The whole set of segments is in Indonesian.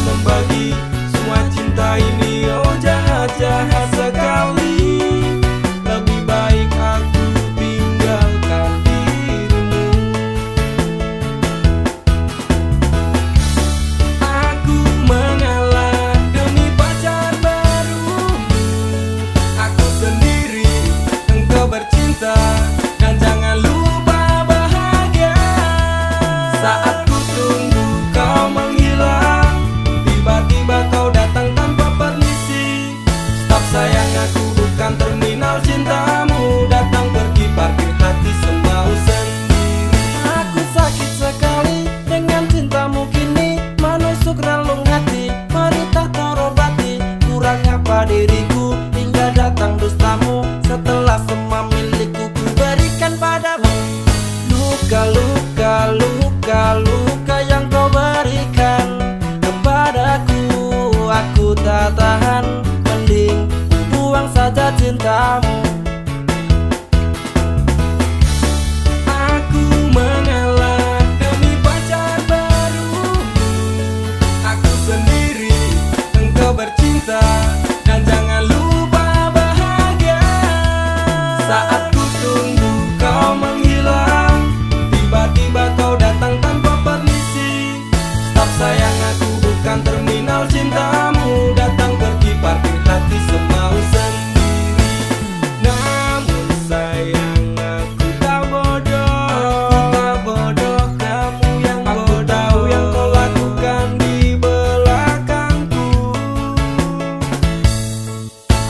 membagi semua cinta ini. Oh jahat-jahat sekali. Lebih baik aku tinggalkan dirimu. Aku mengalah demi pacar barumu Aku sendiri, engkau bercinta. Dan jangan lupa bahagia. Saat sayang aku bukan terminal cintamu I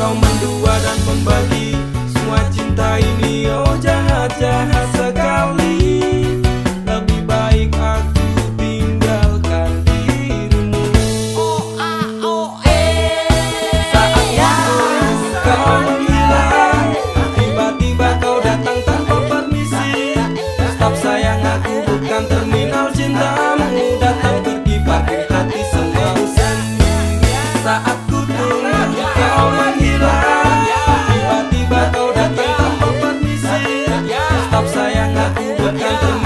kau mendua dan membagi. Semua cinta ini oh jahat-jahat sekali. Lebih baik aku tinggalkan dirimu. Oh A o e. Saatnya kau menghilang Tiba-tiba kau datang tanpa permisi. Stop sayang aku bukan terminal cintamu. Datang pergi pakai hati sendiri Saat ku tunggu Kau menghilang Tiba-tiba kau datang tanpa permisi. Stop sayang aku bukan teman